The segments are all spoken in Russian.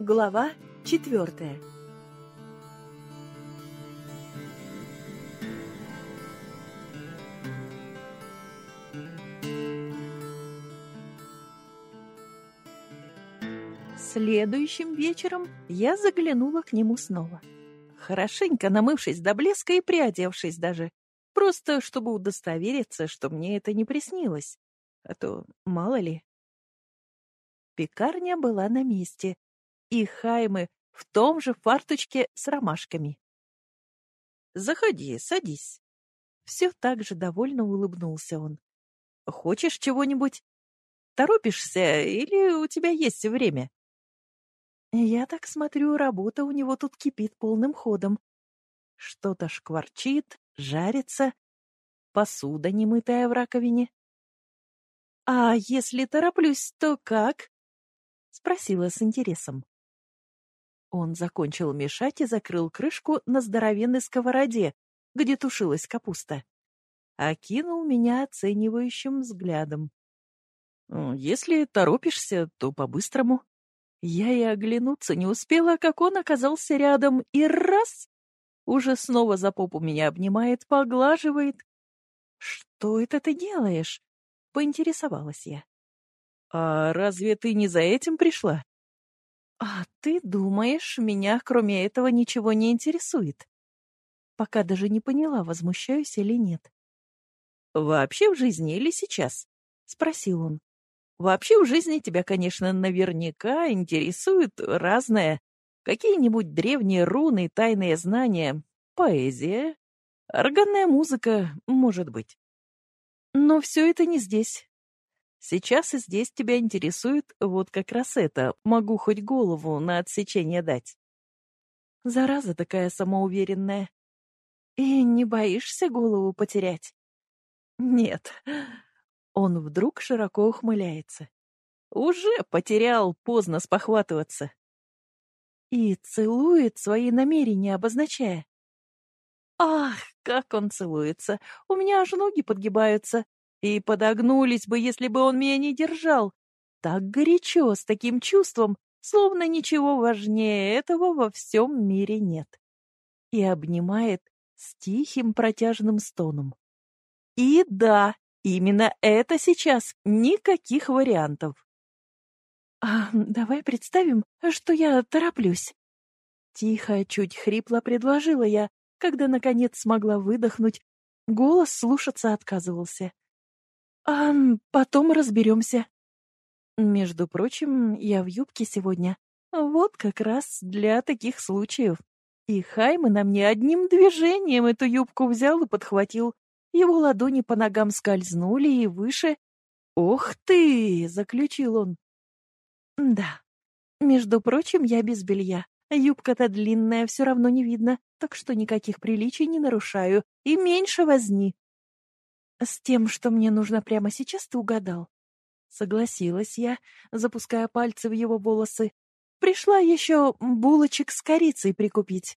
Глава четвертая Следующим вечером я заглянула к нему снова. Хорошенько намывшись до блеска и приодевшись даже. Просто чтобы удостовериться, что мне это не приснилось. А то мало ли. Пекарня была на месте, и Хаймы в том же фарточке с ромашками. «Заходи, садись». Все так же довольно улыбнулся он. «Хочешь чего-нибудь? Торопишься или у тебя есть время?» Я так смотрю, работа у него тут кипит полным ходом. Что-то шкварчит, жарится, посуда немытая в раковине. «А если тороплюсь, то как?» — спросила с интересом. Он закончил мешать и закрыл крышку на здоровенной сковороде, где тушилась капуста. Окинул меня оценивающим взглядом. «Если торопишься, то по-быстрому». Я и оглянуться не успела, как он оказался рядом, и раз — уже снова за попу меня обнимает, поглаживает. «Что это ты делаешь?» — поинтересовалась я. «А разве ты не за этим пришла?» «А ты думаешь, меня кроме этого ничего не интересует?» Пока даже не поняла, возмущаюсь или нет. «Вообще в жизни или сейчас?» — спросил он. «Вообще в жизни тебя, конечно, наверняка интересует разное. Какие-нибудь древние руны, тайные знания, поэзия, органная музыка, может быть. Но все это не здесь. Сейчас и здесь тебя интересует вот как раз это. Могу хоть голову на отсечение дать. Зараза такая самоуверенная. И не боишься голову потерять? Нет. Он вдруг широко ухмыляется. Уже потерял, поздно спохватываться. И целует свои намерения, обозначая. Ах, как он целуется! У меня аж ноги подгибаются. И подогнулись бы, если бы он меня не держал. Так горячо, с таким чувством, словно ничего важнее этого во всем мире нет. И обнимает с тихим протяжным стоном. И да, именно это сейчас, никаких вариантов. А давай представим, что я тороплюсь. Тихо, чуть хрипло предложила я, когда, наконец, смогла выдохнуть. Голос слушаться отказывался. А потом разберемся. Между прочим, я в юбке сегодня. Вот как раз для таких случаев. И Хайме на мне одним движением эту юбку взял и подхватил. Его ладони по ногам скользнули и выше. «Ох ты!» — заключил он. «Да. Между прочим, я без белья. Юбка-то длинная, все равно не видно, так что никаких приличий не нарушаю. И меньше возни. «С тем, что мне нужно прямо сейчас, ты угадал». Согласилась я, запуская пальцы в его волосы. Пришла еще булочек с корицей прикупить.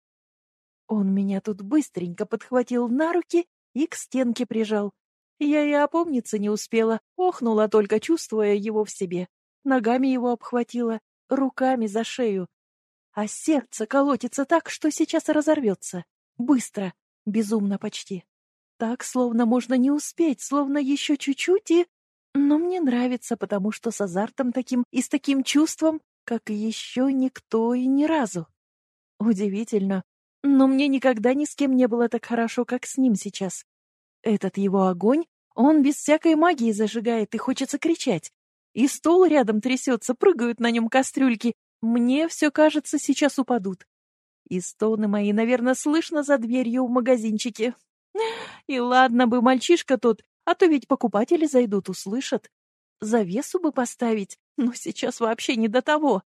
Он меня тут быстренько подхватил на руки и к стенке прижал. Я и опомниться не успела, охнула только, чувствуя его в себе. Ногами его обхватила, руками за шею. А сердце колотится так, что сейчас разорвется. Быстро, безумно почти. Так, словно можно не успеть, словно еще чуть-чуть и... Но мне нравится, потому что с азартом таким и с таким чувством, как еще никто и ни разу. Удивительно, но мне никогда ни с кем не было так хорошо, как с ним сейчас. Этот его огонь, он без всякой магии зажигает, и хочется кричать. И стол рядом трясется, прыгают на нем кастрюльки. Мне все кажется, сейчас упадут. И стоны мои, наверное, слышно за дверью в магазинчике. И ладно бы мальчишка тот, а то ведь покупатели зайдут, услышат. Завесу бы поставить, но сейчас вообще не до того.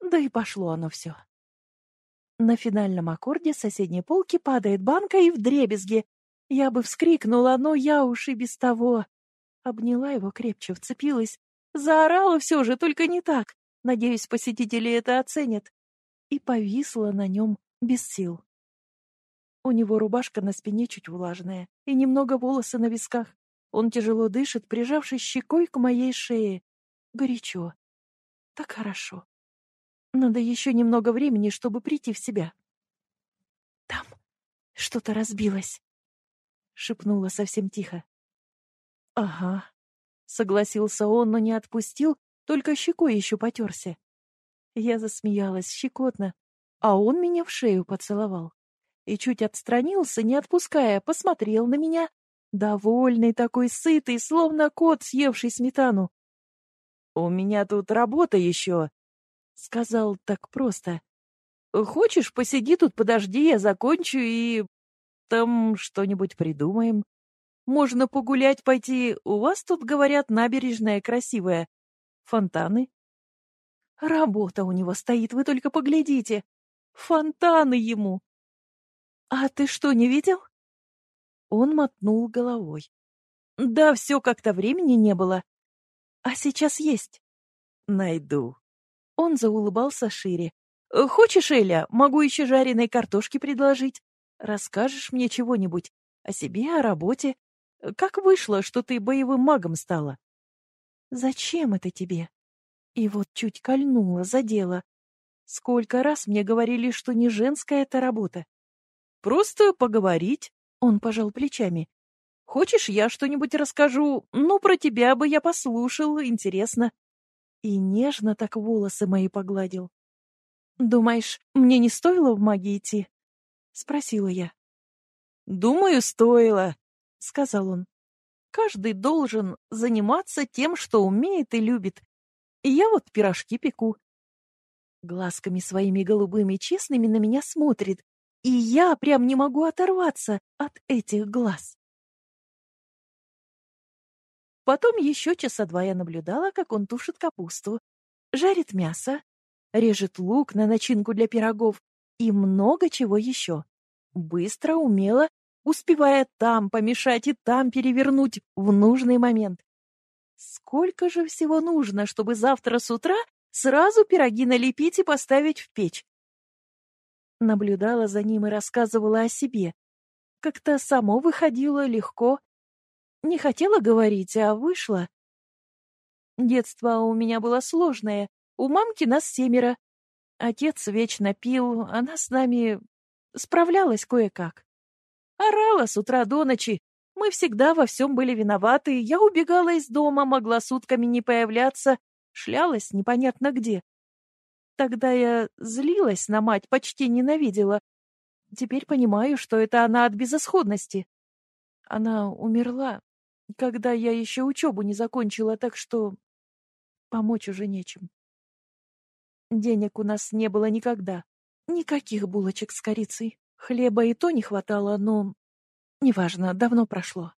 Да и пошло оно все. На финальном аккорде соседней полки падает банка и вдребезги. Я бы вскрикнула, но я уж и без того. Обняла его крепче, вцепилась. Заорала все же, только не так. Надеюсь, посетители это оценят. И повисла на нем без сил. У него рубашка на спине чуть влажная и немного волосы на висках. Он тяжело дышит, прижавшись щекой к моей шее. Горячо. Так хорошо. Надо еще немного времени, чтобы прийти в себя. Там что-то разбилось, шепнула совсем тихо. Ага, согласился он, но не отпустил, только щекой еще потерся. Я засмеялась щекотно, а он меня в шею поцеловал. И чуть отстранился, не отпуская, посмотрел на меня, довольный такой сытый, словно кот, съевший сметану. «У меня тут работа еще», Сказал так просто. Хочешь, посиди тут, подожди, я закончу и... Там что-нибудь придумаем. Можно погулять пойти. У вас тут, говорят, набережная красивая. Фонтаны. Работа у него стоит, вы только поглядите. Фонтаны ему. А ты что, не видел? Он мотнул головой. Да, все как-то времени не было. А сейчас есть. Найду. Он заулыбался шире. «Э, «Хочешь, Эля, могу еще жареной картошки предложить? Расскажешь мне чего-нибудь о себе, о работе? Как вышло, что ты боевым магом стала?» «Зачем это тебе?» И вот чуть кольнула, задела. Сколько раз мне говорили, что не женская это работа. «Просто поговорить», — он пожал плечами. «Хочешь, я что-нибудь расскажу? Ну, про тебя бы я послушал, интересно» и нежно так волосы мои погладил. «Думаешь, мне не стоило в магии идти?» — спросила я. «Думаю, стоило», — сказал он. «Каждый должен заниматься тем, что умеет и любит. И я вот пирожки пеку». Глазками своими голубыми честными на меня смотрит, и я прям не могу оторваться от этих глаз. Потом еще часа два я наблюдала, как он тушит капусту, жарит мясо, режет лук на начинку для пирогов и много чего еще. Быстро, умело, успевая там помешать и там перевернуть в нужный момент. Сколько же всего нужно, чтобы завтра с утра сразу пироги налепить и поставить в печь? Наблюдала за ним и рассказывала о себе. Как-то само выходило легко не хотела говорить, а вышла. Детство у меня было сложное. У мамки нас семеро. Отец вечно пил, она с нами справлялась кое-как. Орала с утра до ночи. Мы всегда во всем были виноваты. Я убегала из дома, могла сутками не появляться, шлялась непонятно где. Тогда я злилась на мать, почти ненавидела. Теперь понимаю, что это она от безысходности. Она умерла, когда я еще учебу не закончила, так что помочь уже нечем. Денег у нас не было никогда. Никаких булочек с корицей. Хлеба и то не хватало, но... Неважно, давно прошло.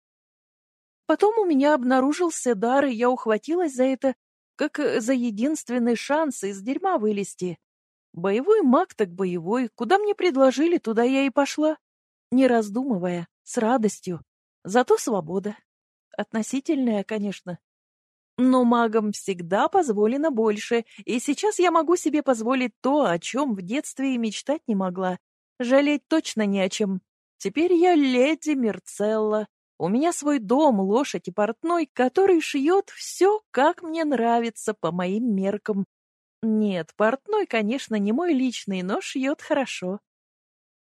Потом у меня обнаружился дар, и я ухватилась за это, как за единственный шанс из дерьма вылезти. Боевой маг так боевой. Куда мне предложили, туда я и пошла. Не раздумывая, с радостью. Зато свобода. Относительная, конечно. Но магам всегда позволено больше, и сейчас я могу себе позволить то, о чем в детстве и мечтать не могла. Жалеть точно не о чем. Теперь я леди Мерцелла. У меня свой дом, лошадь и портной, который шьет все, как мне нравится, по моим меркам. Нет, портной, конечно, не мой личный, но шьет хорошо.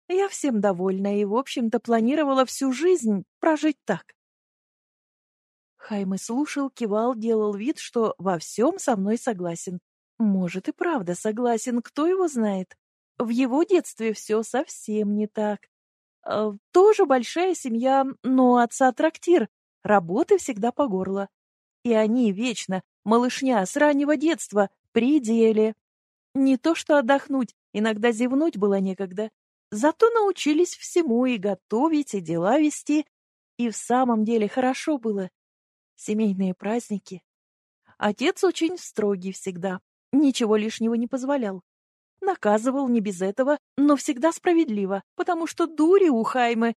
Я всем довольна и, в общем-то, планировала всю жизнь прожить так. Хайме слушал, кивал, делал вид, что во всем со мной согласен. Может и правда согласен, кто его знает. В его детстве все совсем не так. Э, тоже большая семья, но отца трактир, работы всегда по горло. И они вечно, малышня с раннего детства, при деле. Не то что отдохнуть, иногда зевнуть было некогда. Зато научились всему и готовить, и дела вести. И в самом деле хорошо было семейные праздники. Отец очень строгий всегда, ничего лишнего не позволял. Наказывал не без этого, но всегда справедливо, потому что дури у Хаймы.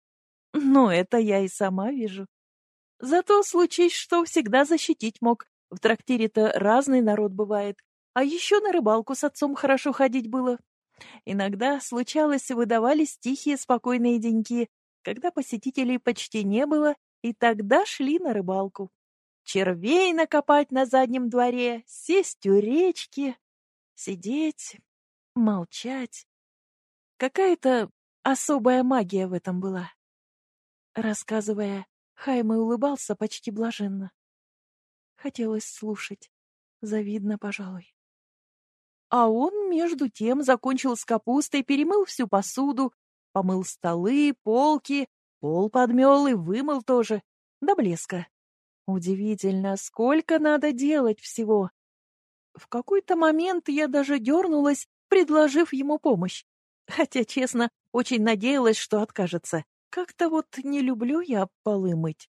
Но это я и сама вижу. Зато случись, что всегда защитить мог. В трактире-то разный народ бывает. А еще на рыбалку с отцом хорошо ходить было. Иногда, случалось, выдавались тихие спокойные деньки, когда посетителей почти не было, и тогда шли на рыбалку червей накопать на заднем дворе, сесть у речки, сидеть, молчать. Какая-то особая магия в этом была. Рассказывая, Хайме улыбался почти блаженно. Хотелось слушать. Завидно, пожалуй. А он, между тем, закончил с капустой, перемыл всю посуду, помыл столы, полки, пол подмел и вымыл тоже, до блеска. Удивительно, сколько надо делать всего. В какой-то момент я даже дернулась, предложив ему помощь. Хотя, честно, очень надеялась, что откажется. Как-то вот не люблю я полы мыть.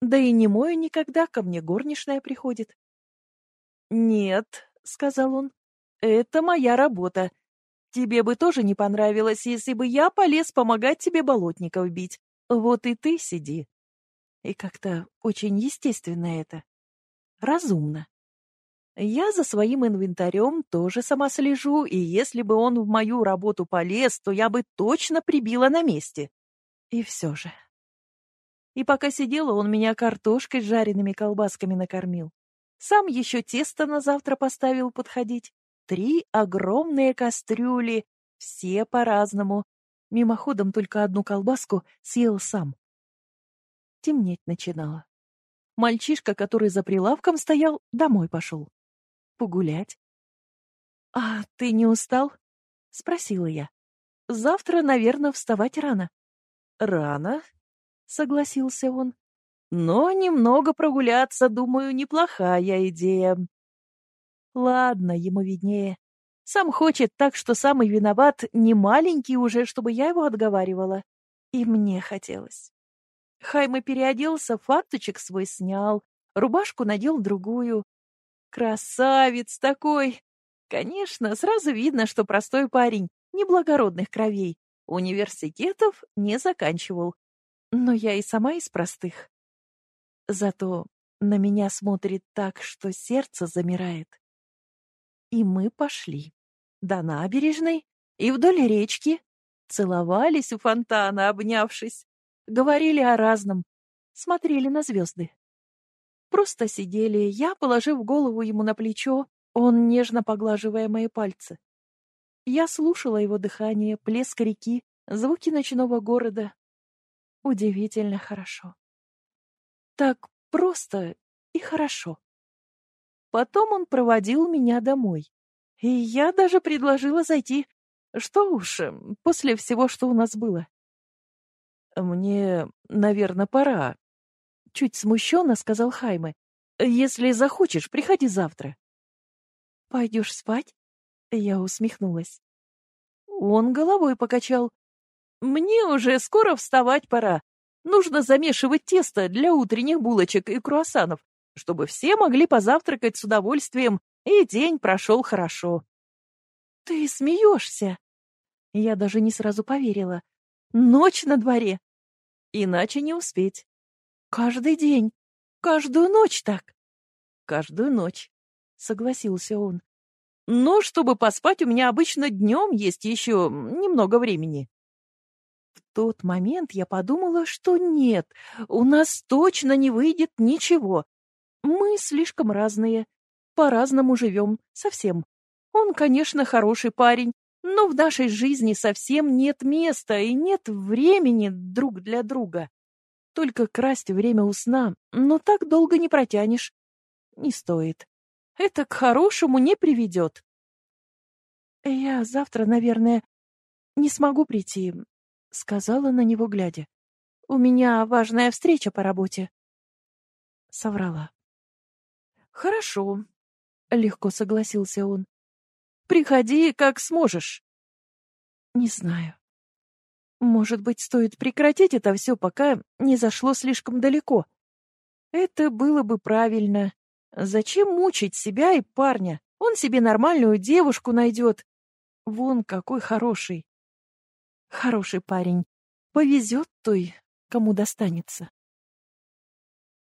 Да и не мою никогда, ко мне горничная приходит. «Нет», — сказал он, — «это моя работа. Тебе бы тоже не понравилось, если бы я полез помогать тебе болотников бить. Вот и ты сиди». И как-то очень естественно это. Разумно. Я за своим инвентарем тоже сама слежу, и если бы он в мою работу полез, то я бы точно прибила на месте. И все же. И пока сидела, он меня картошкой с жареными колбасками накормил. Сам еще тесто на завтра поставил подходить. Три огромные кастрюли, все по-разному. Мимоходом только одну колбаску съел сам. Темнеть начинало. Мальчишка, который за прилавком стоял, домой пошел погулять. — А ты не устал? — спросила я. — Завтра, наверное, вставать рано. — Рано, — согласился он. — Но немного прогуляться, думаю, неплохая идея. Ладно, ему виднее. Сам хочет так, что самый виноват не маленький уже, чтобы я его отговаривала. И мне хотелось. Хайме переоделся, фарточек свой снял, рубашку надел другую. Красавец такой! Конечно, сразу видно, что простой парень, неблагородных кровей, университетов не заканчивал. Но я и сама из простых. Зато на меня смотрит так, что сердце замирает. И мы пошли. До набережной и вдоль речки. Целовались у фонтана, обнявшись. Говорили о разном. Смотрели на звезды. Просто сидели, я, положив голову ему на плечо, он нежно поглаживая мои пальцы. Я слушала его дыхание, плеск реки, звуки ночного города. Удивительно хорошо. Так просто и хорошо. Потом он проводил меня домой. И я даже предложила зайти. Что уж, после всего, что у нас было. «Мне, наверное, пора», — чуть смущенно сказал Хайме. «Если захочешь, приходи завтра». «Пойдешь спать?» Я усмехнулась. Он головой покачал. «Мне уже скоро вставать пора. Нужно замешивать тесто для утренних булочек и круассанов, чтобы все могли позавтракать с удовольствием, и день прошел хорошо». «Ты смеешься?» Я даже не сразу поверила. «Ночь на дворе!» «Иначе не успеть». Каждый день, каждую ночь так. Каждую ночь, согласился он. Но чтобы поспать, у меня обычно днем есть еще немного времени. В тот момент я подумала, что нет, у нас точно не выйдет ничего. Мы слишком разные, по-разному живем, совсем. Он, конечно, хороший парень, но в нашей жизни совсем нет места и нет времени друг для друга. Только красть время у сна, но так долго не протянешь. Не стоит. Это к хорошему не приведет. Я завтра, наверное, не смогу прийти, сказала на него глядя. У меня важная встреча по работе. Соврала. Хорошо, легко согласился он. Приходи, как сможешь. Не знаю. Может быть, стоит прекратить это все, пока не зашло слишком далеко. Это было бы правильно. Зачем мучить себя и парня? Он себе нормальную девушку найдет. Вон какой хороший. Хороший парень. Повезет той, кому достанется.